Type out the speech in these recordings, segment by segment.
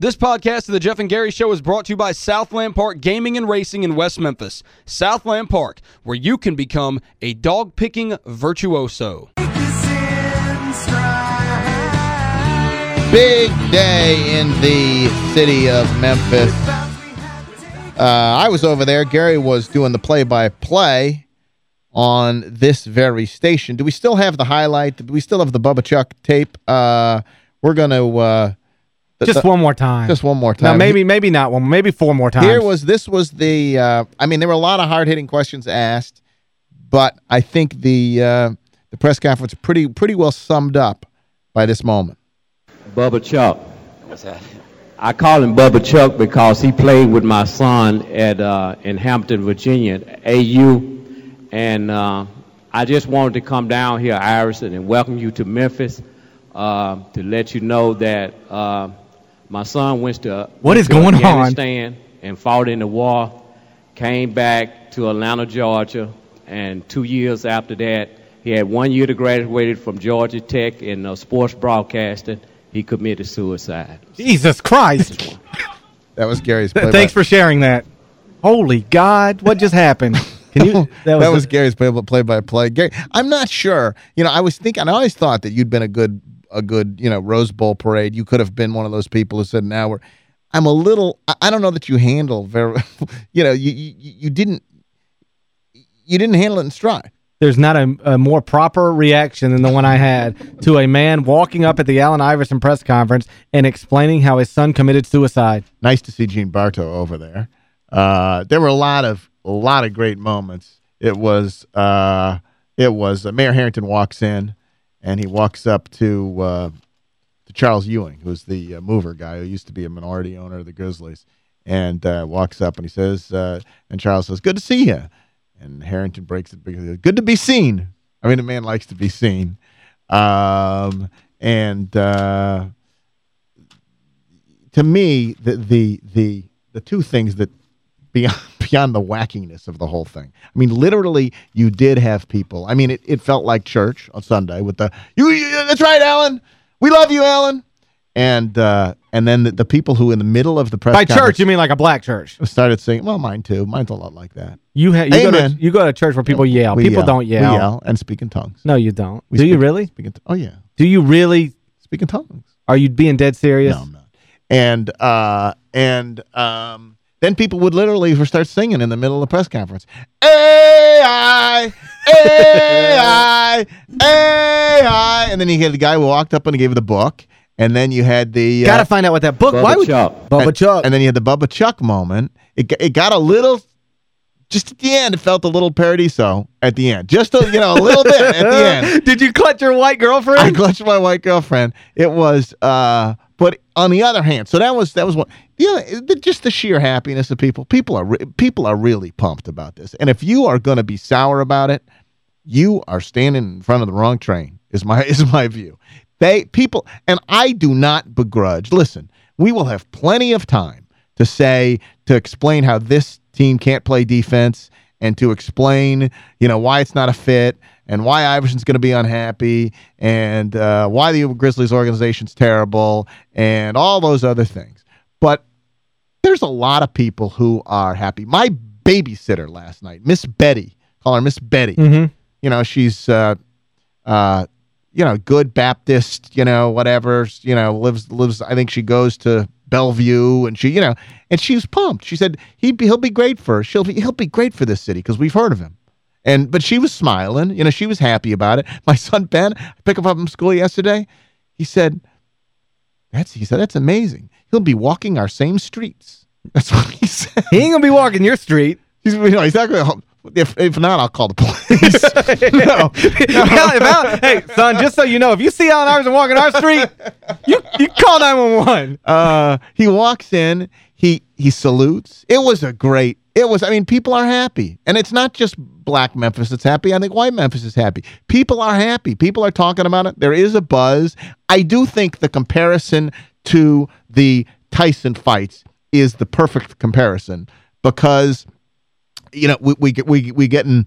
This podcast of the Geoff and Gary Show is brought to you by Southland Park Gaming and Racing in West Memphis. Southland Park, where you can become a dog-picking virtuoso. Big day in the city of Memphis. Uh, I was over there. Gary was doing the play-by-play on this very station. Do we still have the highlight? Do we still have the Bubba Chuck tape? Uh, we're going to... Uh, just one more time. Just one more time. No, maybe maybe not one. Maybe four more times. Here was this was the. Uh, I mean, there were a lot of hard hitting questions asked, but I think the uh, the press conference pretty pretty well summed up by this moment. Bubba Chuck. What's that? I call him Bubba Chuck because he played with my son at uh, in Hampton, Virginia, AU, and uh, I just wanted to come down here, Iverson, and welcome you to Memphis uh, to let you know that uh, my son went to what is to going Afghanistan on? and fought in the war, came back to Atlanta, Georgia, and two years after that, he had one year to graduate from Georgia Tech in uh, sports broadcasting. He committed suicide. Jesus Christ. that was Gary's play Thanks for sharing that. Holy God, what just happened? Can you? That was, that was Gary's play-by-play. Gary, I'm not sure. You know, I was thinking. I always thought that you'd been a good a good, you know, Rose Bowl parade. You could have been one of those people who said, now we're, I'm a little, I don't know that you handle very, you know, you, you, you didn't, you didn't handle it in stride. There's not a, a, more proper reaction than the one I had to a man walking up at the Allen Iverson press conference and explaining how his son committed suicide. Nice to see Gene Bartow over there. Uh, there were a lot of a lot of great moments. It was uh, it was uh, Mayor Herenton walks in and he walks up to uh, to Charles Ewing, who's the uh, mover guy who used to be a minority owner of the Grizzlies, and uh, walks up and he says, uh, and Charles says, "Good to see you." And Herenton breaks it because "Good to be seen." I mean, the man likes to be seen, um, and uh, to me, the the the the two things that beyond beyond the wackiness of the whole thing. I mean, literally, you did have people. I mean, it, it felt like church on Sunday with the, you, you that's right, Allen. We love you, Allen. And uh, and then the, the, people who in the middle of the press By church, you mean like a black church? Started saying, well, mine too. Mine's a lot like that. You, you, Go, to, you go to church where people yell. We people yell. don't yell. We yell and speak in tongues. No, you don't. We Do speak, you really? Speak in, oh, yeah. Do you really? Speak in tongues. Are you being dead serious? No, I'm not. And, uh, and, um, then people would literally start singing in the middle of the press conference. AI, AI, AI. And then you had the guy who walked up and he gave the book. And then you had the... Uh, Got to find out what that book... Bubba why would, Chuck. Bubba and, Chuck. And then you had the Bubba Chuck moment. It, it got a little... Just at the end, it felt a little parody so at the end. Just, a, you know, a little bit at the end. Did you clutch your white girlfriend? I clutched my white girlfriend. It was... uh but on the other hand, so that was that was one. You know, just the sheer happiness of people. People are people are really pumped about this. And if you are going to be sour about it, you are standing in front of the wrong train. Is my is my view. They people and I do not begrudge. Listen, we will have plenty of time to say to explain how this team can't play defense and to explain, you know, why it's not a fit and why Iverson's going to be unhappy and uh, why the Grizzlies organization's terrible and all those other things. But there's a lot of people who are happy. My babysitter last night, Miss Betty, call her Miss Betty. Mm -hmm. You know, she's, uh, uh, you know, good Baptist, you know, whatever, you know, lives, lives, I think she goes to Bellevue, and she, you know, and she was pumped. She said he'd be, he'll be great for she'll be, he'll be great for this city because we've heard of him. And but she was smiling, you know, she was happy about it. My son Ben, I picked him up from school yesterday. He said, "That's," he said, "that's amazing. He'll be walking our same streets." That's what he said. He ain't gonna be walking your street. He's, you know, he's not gonna. If, if not, I'll call the police. no. no. hey, son, just so you know, if you see Allen Iverson walking our street, you you call 911. Uh, he walks in, he he salutes. It was a great, it was, I mean, people are happy. And it's not just black Memphis that's happy. I think white Memphis is happy. People are happy. People are talking about it. There is a buzz. I do think the comparison to the Tyson fights is the perfect comparison because – you know, we we we we getting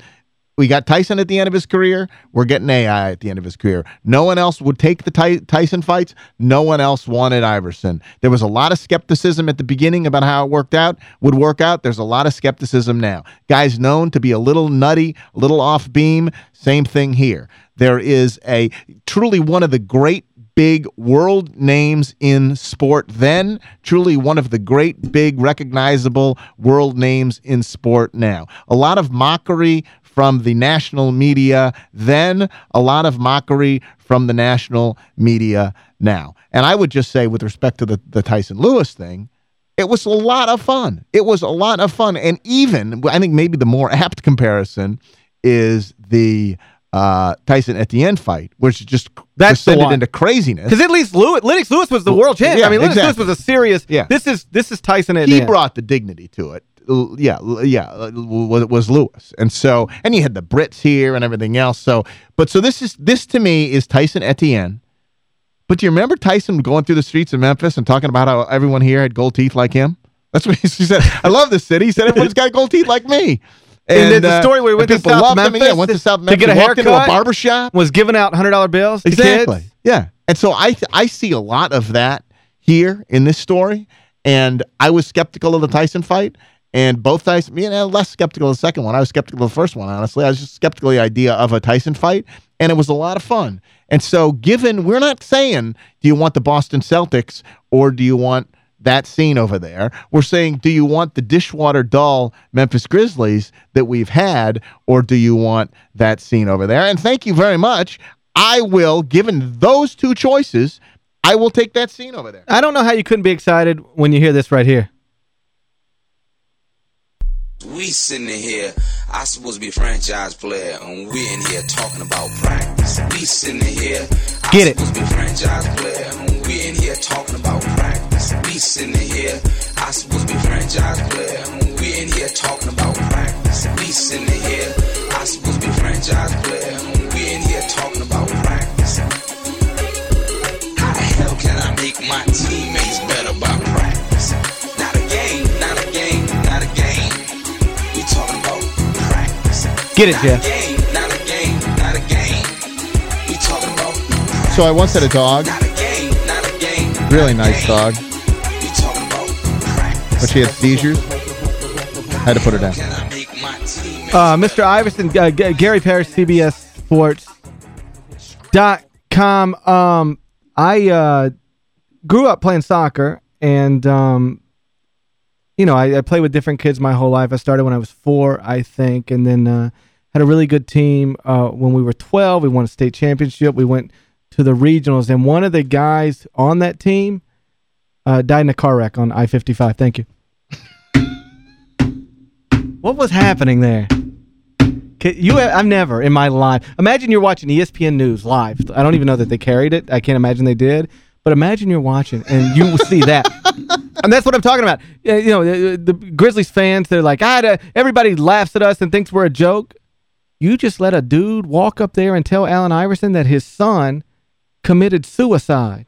we got Tyson at the end of his career. We're getting AI at the end of his career. No one else would take the Ty Tyson fights. No one else wanted Iverson. There was a lot of skepticism at the beginning about how it worked out, would work out. There's a lot of skepticism now. Guys known to be a little nutty, a little off beam. Same thing here. There is a truly one of the great big world names in sport then, truly one of the great big recognizable world names in sport now. A lot of mockery from the national media then, a lot of mockery from the national media now. And I would just say with respect to the, the Tyson Lewis thing, it was a lot of fun. It was a lot of fun. And even, I think maybe the more apt comparison is the uh, Tyson Etienne fight, which just That's descended into craziness. Because at least Lewis, Lennox Lewis was the world champion. Yeah, I mean, Lennox exactly. Lewis was a serious. Yeah. This is this is Tyson at he the end. brought the dignity to it. Yeah, yeah, uh, was was Lewis, and so and you had the Brits here and everything else. So, but so this is this to me is Tyson Etienne. But do you remember Tyson going through the streets of Memphis and talking about how everyone here had gold teeth like him? That's what he said. I love this city. He said everyone's got gold teeth like me. And, then the uh, story where he went and to South loved him. Memphis Yeah, went to South Memphis to get a walked into a haircut. barber shop. was giving out hundred dollar bills to Exactly. kids. Yeah. And so I I see a lot of that here in this story. And I was skeptical of the Tyson fight. And both Tyson, you know, less skeptical of the second one. I was skeptical of the first one, honestly. I was just skeptical of the idea of a Tyson fight. And it was a lot of fun. And so given, we're not saying, do you want the Boston Celtics or do you want that scene over there? We're saying, do you want the dishwater dull Memphis Grizzlies that we've had or do you want that scene over there? And thank you very much. I will, given those two choices, I will take that scene over there. I don't know how you couldn't be excited when you hear this right here. We sitting in here, I supposed to be franchise player, and we in here talking about practice. We sitting in here, I Get it. supposed to be franchise player, and we in here talking about practice. We sitting in here, I supposed to be franchise player, and we in here talking about practice. We sitting in here, I supposed to be franchise player, and we in here talking about practice. How the hell can I make my teammates better by talking about practice. So I once had a dog, Not a game, not a game. really nice dog, We talking about practice. but she had seizures. I Had to put her down. Can I make my teammates Uh, Mr. Iverson, uh, Gary Parrish, CBS Sports dot com. Um, I uh, grew up playing soccer, and um, you know, I, I played with different kids my whole life. I started when I was four, I think, and then uh, had a really good team uh, when we were 12. We won a state championship. We went to the regionals, and one of the guys on that team uh, died in a car wreck on I-55. Thank you. What was happening there? You, I've never in my life. Imagine you're watching ESPN News live. I don't even know that they carried it. I can't imagine they did. But imagine you're watching and you see that. and that's what I'm talking about. You know, the, the Grizzlies fans, they're like, ah, everybody laughs at us and thinks we're a joke. You just let a dude walk up there and tell Allen Iverson that his son committed suicide.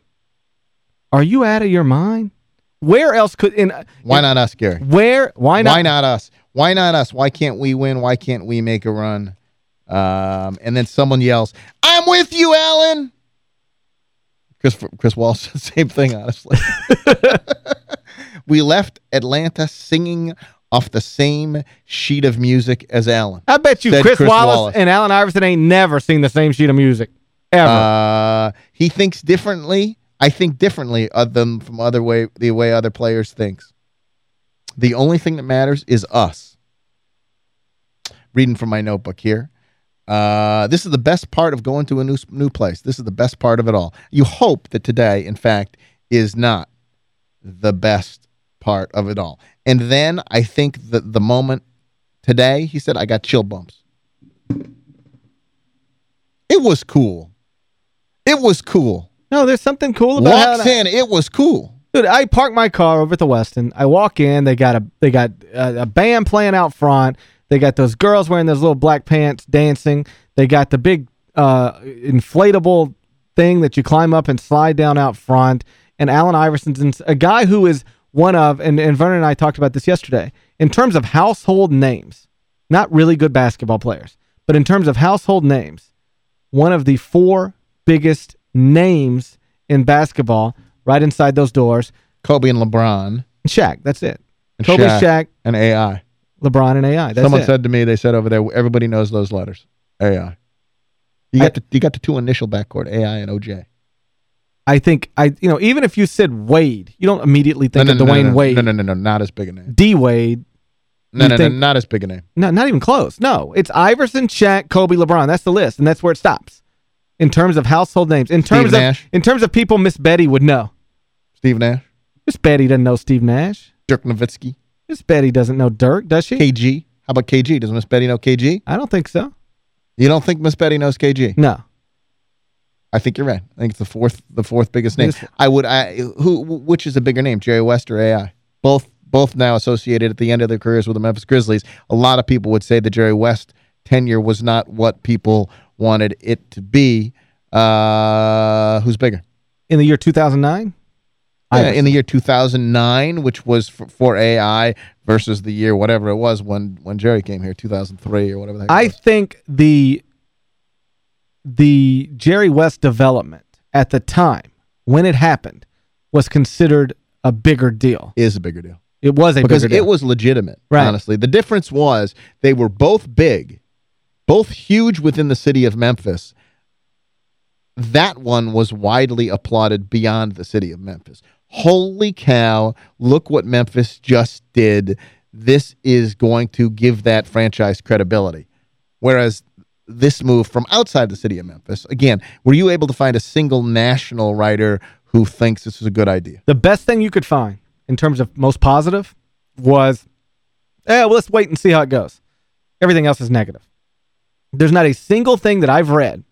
Are you out of your mind? Where else could in Why not us, Gary? where why not Why not us? Why not us? Why can't we win? Why can't we make a run? Um, and then someone yells, I'm with you, Allen. Chris Chris Wall said same thing, honestly. we left Atlanta singing off the same sheet of music as Allen. I bet you Chris, Chris Wallace, Wallace. and Allen Iverson ain't never seen the same sheet of music. Ever. Uh, he thinks differently. I think differently of them from other way the way other players thinks. The only thing that matters is us. Reading from my notebook here. Uh, this is the best part of going to a new new place. This is the best part of it all. You hope that today, in fact, is not the best part of it all. And then I think that the moment today, he said, I got chill bumps. It was cool. It was cool. no, there's something cool about Walks in, it was cool. Dude, I park my car over at the Westin. I walk in. They got a they got a, a band playing out front. They got those girls wearing those little black pants dancing. They got the big uh, inflatable thing that you climb up and slide down out front. And Allen Iverson's in, a guy who is one of, and, and Vernon and I talked about this yesterday, in terms of household names, not really good basketball players, But in terms of household names, one of the four biggest names in basketball right inside those doors, Kobe and LeBron Shaq. That's it. and Kobe, Shaq, Shaq, and AI. LeBron, and AI. That's Someone it. said to me, they said over there, everybody knows those letters. AI. You got the you got the two initial backcourt, AI and OJ. I think, I you know, even if you said Wade, you don't immediately think no, of no, no, Dwayne no, Wade. No, no, no, no, not as big a name. D Wade. No, no, think- no, not as big a name. No, not even close. No, it's Iverson, Shaq, Kobe, LeBron. That's the list, and that's where it stops. In terms of household names, in terms of Nash? in terms of people Miss Betty would know. Steve Nash, Miss Betty doesn't know Steve Nash. Dirk Nowitzki, Miss Betty doesn't know Dirk, does she? KG. How about KG? Does Miss Betty know KG? I don't think so. You don't think Miss Betty knows KG? No. I think you're right. I think it's the fourth the fourth biggest name. I would I who which is a bigger name, Jerry West or AI? Both both now associated at the end of their careers with the Memphis Grizzlies. A lot of people would say the Jerry West tenure was not what people wanted it to be. Uh, who's bigger? In the year 2009? Yeah, in the year 2009, which was for, for AI versus the year whatever it was when when Jerry came here, 2003 or whatever. I think the the Jerry West development at the time when it happened was considered a bigger deal. is a bigger deal. It was a because bigger deal. it was legitimate, Right. honestly. The difference was they were both big, both huge within the city of Memphis. That one was widely applauded beyond the city of Memphis. Holy cow, look what Memphis just did. This is going to give that franchise credibility. Whereas this move from outside the city of Memphis, again, were you able to find a single national writer who thinks this is a good idea? the best thing you could find in terms of most positive was, eh, well, let's wait and see how it goes. Everything else is negative. There's not a single thing that I've read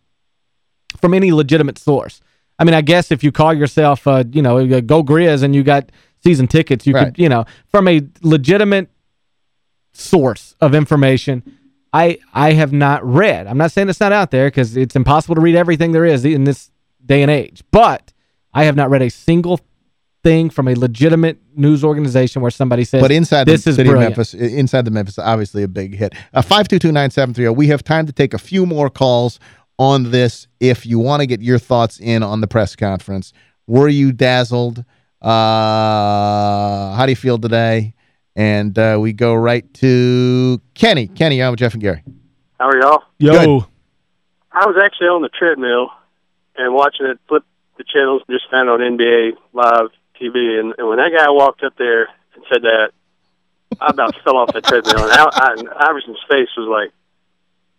from any legitimate source. I mean, I guess if you call yourself, uh, you know, Go Grizz and you got season tickets, you Right. could, you know, from a legitimate source of information, I I have not read. I'm not saying it's not out there because it's impossible to read everything there is in this day and age. But I have not read a single thing from a legitimate news organization where somebody says But inside this the is city brilliant. of Memphis, inside the Memphis, obviously a big hit. Uh, 522-9730. We have time to take a few more calls on this if you want to get your thoughts in on the press conference. Were you dazzled? Uh, how do you feel today? And uh, we go right to Kenny. Kenny, you're on with Geoff and Gary. How are y'all? Yo, I was actually on the treadmill and watching it flip the channels, just found on NBA live TV, and, and when that guy walked up there and said that, I about fell off the treadmill, and, I, I, and Iverson's face was like,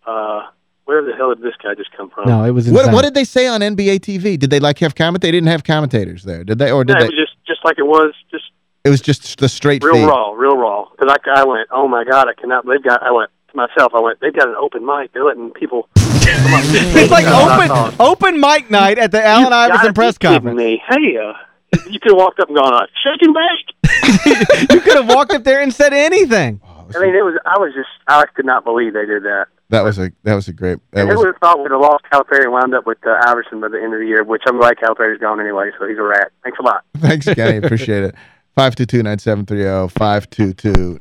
uh, "Where the hell did this guy just come from?" no, it was What, insane. what did they say on NBA TV? Did they like have comment? They didn't have commentators there, did they? Or did No, they? it was just just like it was, just it was just the straight real feed. raw, real raw. Because I, I went, "Oh my god, I cannot." They've got. I went to myself. I went, "They've got an open mic. They're letting people." it's like open open mic night at the Allen Iverson press conference. Me, hey, uh, you could have walked up and gone, uh, "Shake and bake." you could have walked up there and said anything. I mean, it was. I was just. I could not believe they did that. That was a that was a great. That And who was, would have thought we'd have lost Calipari and wound up with uh, Iverson by the end of the year? Which I'm glad Calipari's gone anyway, so he's a rat. Thanks a lot. Thanks, Kenny. Appreciate it. 522-9730,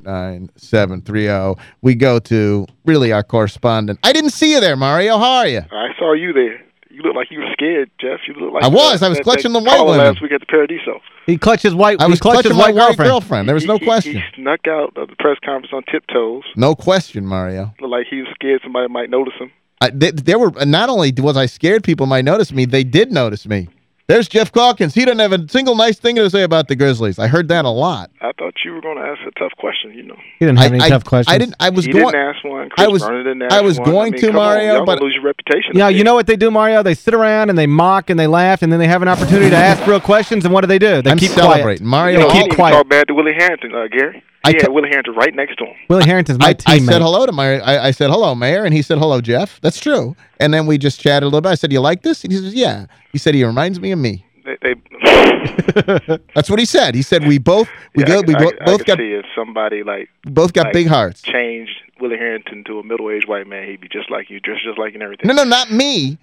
522-9730. We go to really our correspondent. I didn't see you there, Mario. How are you? I saw you there. You look like you were scared, Geoff. You look like I was. uh, I was that- clutching that the white caller women. last week at the Paradiso. He clutched his white. I was he clutching his my white white girlfriend. girlfriend. There was no He- he- question. He snuck out of the press conference on tiptoes. No question, Mario. Looked like he was scared somebody might notice him. I, they, there were not only was I scared people might notice me, they did notice me. There's Geoff Calkins. He doesn't have a single nice thing to say about the Grizzlies. I heard that a lot. I thought you were going to ask a tough question, you know. He didn't have I, any I, tough questions. I didn't. I was he going. didn't ask one. Chris I was- Vernon didn't ask I was one. going mean, to, come on, Mario, but- lose your reputation. Yeah, you know what they do, Mario? They sit around and they mock and they laugh, and then they have an opportunity to ask real questions, and what do they do? They I'm keep celebrating. quiet. Mario, You know, keep quiet. talk bad to Willie Herenton, uh, Gary. I He had t- Willie Herenton right next to him. Willie Herenton's my I, I teammate. said hello to Mayor. I, I said hello, Mayor, and he said hello, Geoff. That's true. And then we just chatted a little bit. I said, "You like this?" And he says, "Yeah." He said, "He reminds me of me." They, they That's what he said. He said, "We both we yeah, go, we I, bo- I, I both got see if somebody like both got like, big hearts." changed Willie Herenton to a middle-aged white man, he'd be just like you, dressed just like you and everything. No, no, not me.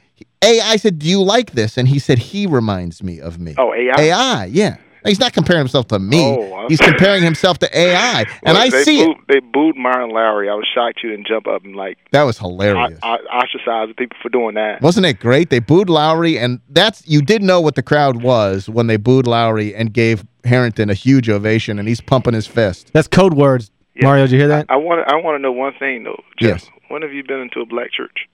A, I said, "Do you like this?" And he said, "He reminds me of me." Oh, AI. AI, yeah. He's not comparing himself to me. Oh, He's comparing himself to AI. And Well, I see booed, it. They booed Myron Lowery. I was shocked you didn't jump up and like That was hilarious. I, ostracize the people for doing that. Wasn't it great? They booed Lowery, and that's you did know what the crowd was when they booed Lowery and gave Herenton a huge ovation, and he's pumping his fist. That's code words. Yeah. Mario, did you hear that? I want I want to know one thing though. Geoff. Yes. When have you been into a black church?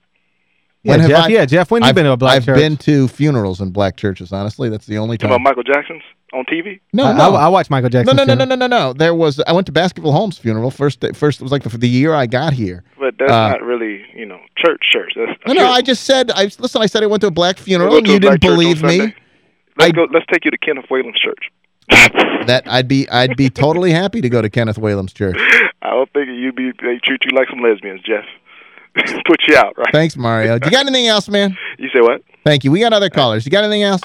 Yeah, When have Geoff, I- yeah, Geoff, when you I've, been to a black church? I've been to funerals in black churches, honestly. That's the only time. about Michael Jackson's on TV? no, I, no. I, I watched Michael no, Jackson. no, no, no, no, no, no. There was I went to Basketball Holmes' funeral first. First, it was like the, the year I got here. But that's Uh, not really, you know, church church. That's No, no. I just said I listen. I said I went to a black We'll funeral, and you didn't black church on believe me. Sunday. Let's I- go. Let's take you to Kenneth Whalum's church. That I'd be I'd be totally happy to go to Kenneth Whalum's church. I don't think you'd be. They treat you like some lesbians, Geoff. Put you out, right? Thanks, Mario. You got anything else, man? You say what? Thank you. We got other callers. You got anything else?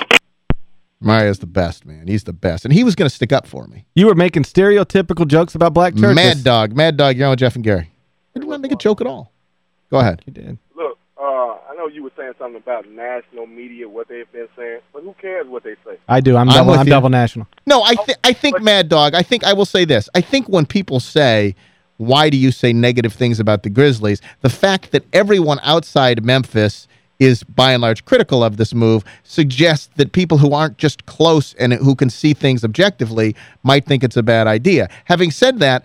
Mario's the best, man. He's the best. And he was going to stick up for me. You were making stereotypical jokes about black churches. Mad Dog. Mad Dog, you're on with Geoff and Gary. I didn't want to make a joke at all. Go ahead. You did. Look, uh, I know you were saying something about national media, what they've been saying, but who cares what they say? I do. I'm I'm double, I'm you. double national. No, I, th I think, Mad Dog, I think I will say this. I think when people say, why do you say negative things about the Grizzlies, the fact that everyone outside Memphis is by and large critical of this move suggests that people who aren't just close and who can see things objectively might think it's a bad idea. Having said that,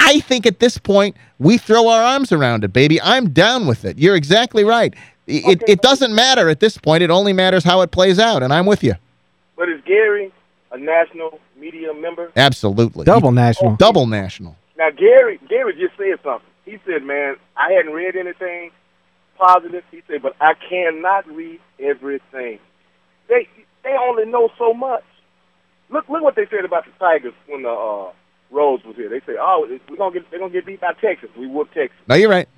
I think at this point we throw our arms around it, baby. I'm down with it. You're exactly right. It, it doesn't matter at this point. It only matters how it plays out, and I'm with you. But is Gary a national media member? Absolutely. Double national. Double national. Now, Gary, Gary just said something. He said, "Man, I hadn't read anything positive." He said, "But I cannot read everything. They they only know so much. Look look what they said about the Tigers when the uh, Rose was here. They said, "Oh, we're gonna get they're gonna get beat by Texas. We whoop Texas." No, you're right.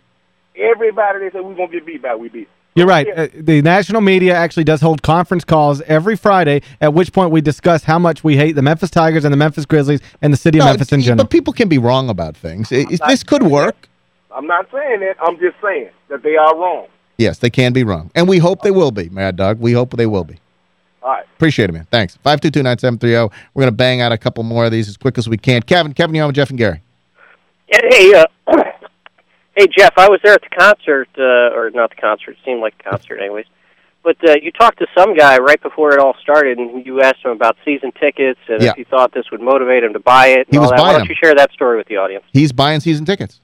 Everybody they said we're gonna get beat by we beat. You're right. Uh, the national media actually does hold conference calls every Friday, at which point we discuss how much we hate the Memphis Tigers and the Memphis Grizzlies and the city of No, Memphis in general. But people can be wrong about things. It- it- this could work. I'm not saying that. I'm just saying that they are wrong. Yes, they can be wrong. And we hope they will be, Mad Dog. We hope they will be. All right. Appreciate it, man. Thanks. 522-9730. We're going to bang out a couple more of these as quick as we can. Kevin, Kevin, you on with Geoff and Gary? Yeah, hey, uh, hey, Geoff, I was there at the concert, uh, or not the concert. It seemed like a concert, anyways. But uh, you talked to some guy right before it all started, and you asked him about season tickets and Yeah. if you thought this would motivate him to buy it. And He all was that. buying Why don't you share that story with the audience? He's buying season tickets.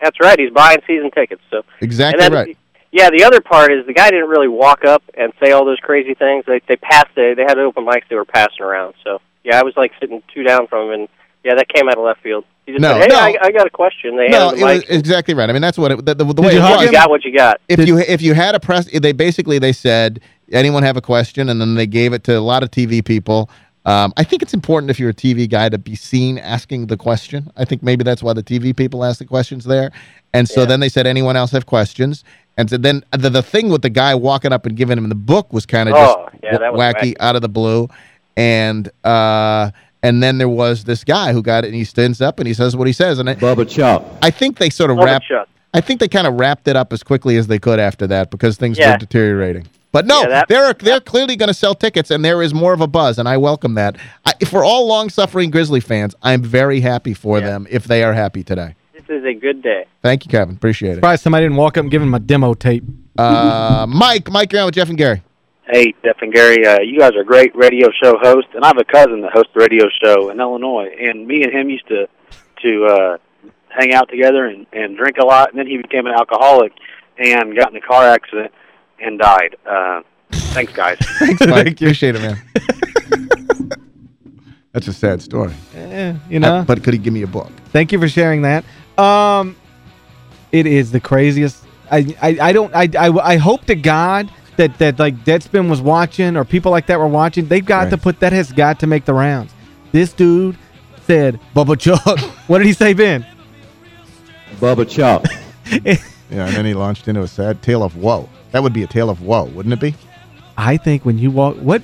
That's right. He's buying season tickets. So Exactly then, right. Yeah, the other part is the guy didn't really walk up and say all those crazy things. They they passed it. They had open mics they were passing around. So yeah, I was like sitting two down from him, and yeah, that came out of left field. He just No, said, "Hey, no. I, I got a question." They No, handed it the was exactly right. I mean, that's what it, the, the, the way you it was. you got what you got. if you if you had a press they basically they said anyone have a question and then they gave it to a lot of TV people um, I think it's important if you're a TV guy to be seen asking the question I think maybe that's why the TV people ask the questions there and so Yeah. then they said anyone else have questions and so then the, the thing with the guy walking up and giving him the book was kind of Oh, just yeah, that was wacky wacky. out of the blue and uh and then there was this guy who got it and he stands up and he says what he says and I, Bubba Chuck. I think they sort of Bubba wrapped Chuck. I think they kind of wrapped it up as quickly as they could after that because things Yeah. were deteriorating. But no, Yeah, that- they're they're clearly going to sell tickets, and there is more of a buzz, and I welcome that. I, for all long-suffering Grizzly fans, I'm very happy for Yeah. them if they are happy today. This is a good day. Thank you, Kevin. Appreciate it. Surprised somebody didn't walk up and give him a demo tape. Uh, Mike, Mike, you're on with Geoff and Gary. Hey, Geoff and Gary, uh, you guys are great radio show hosts, and I have a cousin that hosts a radio show in Illinois, and me and him used to to uh, hang out together and, and drink a lot, and then he became an alcoholic and got in a car accident and died. Uh, thanks, guys. Thanks, Mike. Appreciate it, man. That's a sad story. Eh, you know? Uh, but could he give me a book? Thank you for sharing that. Um, it is the craziest. I I, I don't I, I I hope to God that that like Deadspin was watching or people like that were watching. They've got Right. to put that has got to make the rounds. This dude said Bubba Chuck. what did he say, Ben? Bubba Chuck. Yeah, and then he launched into a sad tale of woe. That would be a tale of woe, wouldn't it be? I think when you walk, what